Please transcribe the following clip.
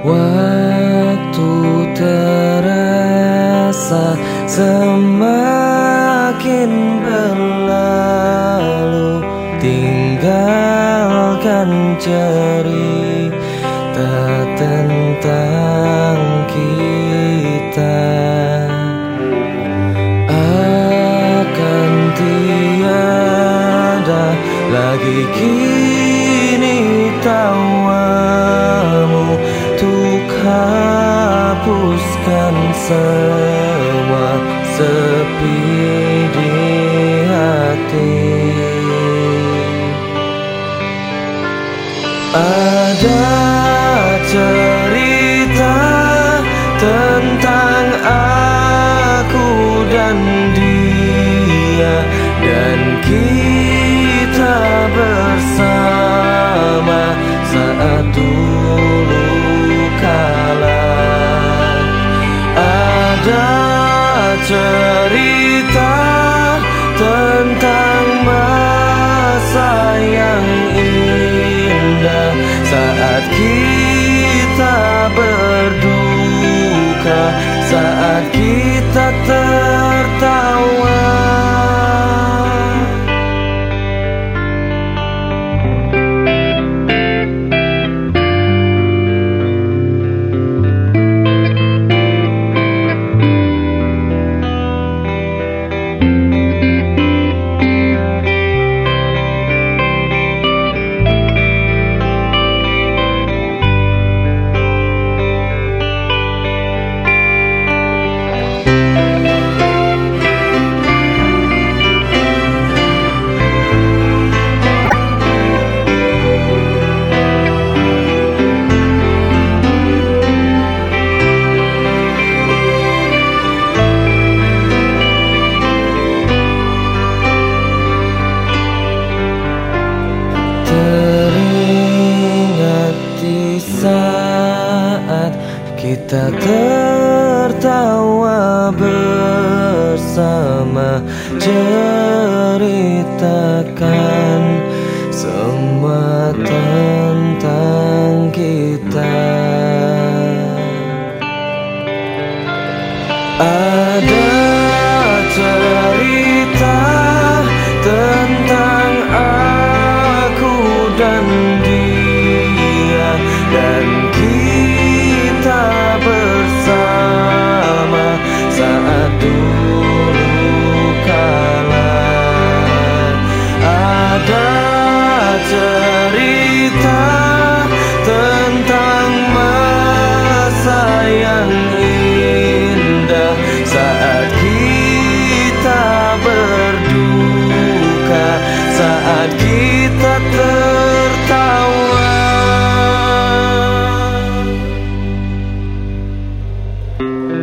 Waktu terasa semakin berlalu Tinggalkan cerita tentang kita. Akan tiada hapuskan semua sepi cerita saat kita tertawa bersama ceritakan semua tentang saat kita tertawa. thank you